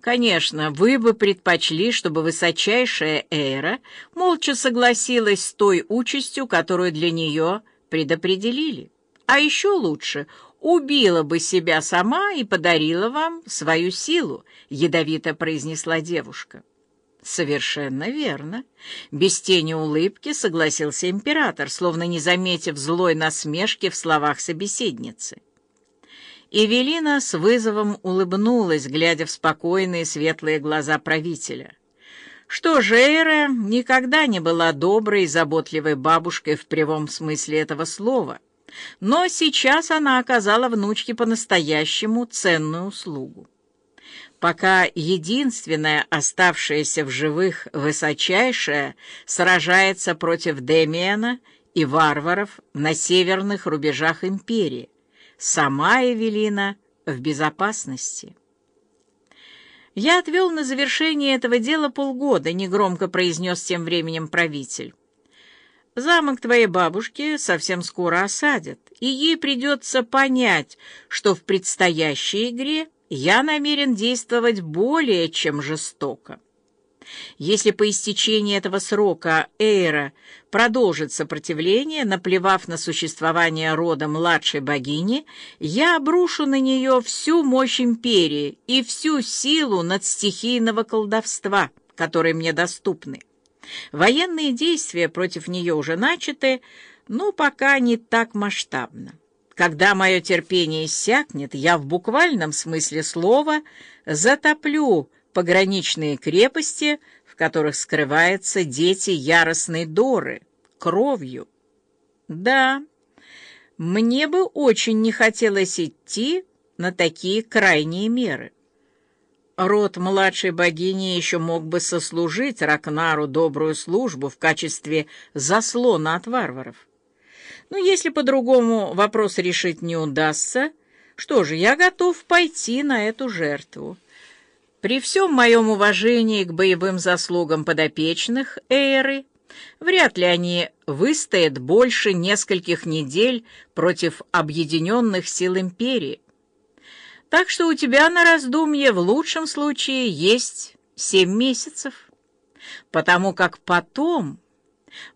Конечно, вы бы предпочли, чтобы высочайшая Эйра молча согласилась с той участью, которую для нее предопределили. А еще лучше — убила бы себя сама и подарила вам свою силу», — ядовито произнесла девушка. «Совершенно верно». Без тени улыбки согласился император, словно не заметив злой насмешки в словах собеседницы. Эвелина с вызовом улыбнулась, глядя в спокойные светлые глаза правителя. Что же, никогда не была доброй и заботливой бабушкой в прямом смысле этого слова — но сейчас она оказала внучке по-настоящему ценную услугу. Пока единственная оставшаяся в живых высочайшая сражается против Демиана и варваров на северных рубежах империи, сама Эвелина в безопасности. «Я отвел на завершение этого дела полгода», — негромко произнес тем временем правитель. Замок твоей бабушки совсем скоро осадят, и ей придется понять, что в предстоящей игре я намерен действовать более чем жестоко. Если по истечении этого срока Эйра продолжит сопротивление, наплевав на существование рода младшей богини, я обрушу на нее всю мощь империи и всю силу надстихийного колдовства, которые мне доступны. Военные действия против нее уже начаты, но пока не так масштабно. Когда мое терпение иссякнет, я в буквальном смысле слова затоплю пограничные крепости, в которых скрываются дети яростной Доры, кровью. Да, мне бы очень не хотелось идти на такие крайние меры. Род младшей богини еще мог бы сослужить Ракнару добрую службу в качестве заслона от варваров. Но если по-другому вопрос решить не удастся, что же, я готов пойти на эту жертву. При всем моем уважении к боевым заслугам подопечных Эйры, вряд ли они выстоят больше нескольких недель против объединенных сил Империи. Так что у тебя на раздумье в лучшем случае есть семь месяцев. Потому как потом...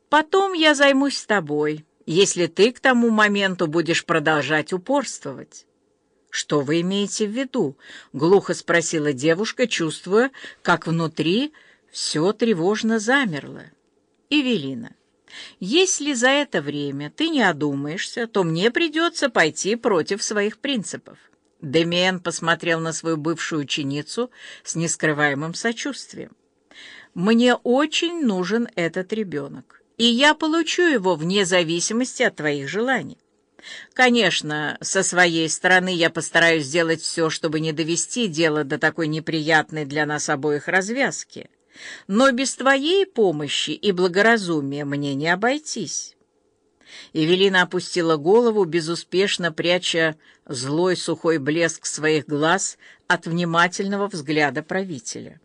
Потом я займусь с тобой, если ты к тому моменту будешь продолжать упорствовать. «Что вы имеете в виду?» — глухо спросила девушка, чувствуя, как внутри все тревожно замерло. «Эвелина, если за это время ты не одумаешься, то мне придется пойти против своих принципов». Демиен посмотрел на свою бывшую ученицу с нескрываемым сочувствием. «Мне очень нужен этот ребенок, и я получу его вне зависимости от твоих желаний. Конечно, со своей стороны я постараюсь сделать все, чтобы не довести дело до такой неприятной для нас обоих развязки, но без твоей помощи и благоразумия мне не обойтись». Эвелина опустила голову, безуспешно пряча злой сухой блеск своих глаз от внимательного взгляда правителя.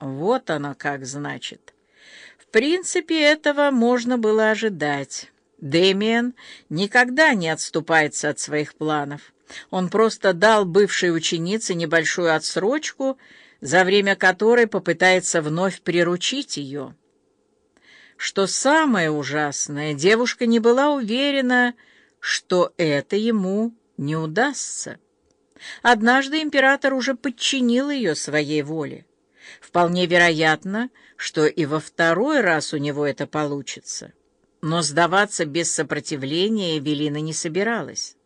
Вот оно как значит. В принципе, этого можно было ожидать. Дэмиен никогда не отступается от своих планов. Он просто дал бывшей ученице небольшую отсрочку, за время которой попытается вновь приручить ее. Что самое ужасное, девушка не была уверена, что это ему не удастся. Однажды император уже подчинил ее своей воле. Вполне вероятно, что и во второй раз у него это получится. Но сдаваться без сопротивления Эвелина не собиралась.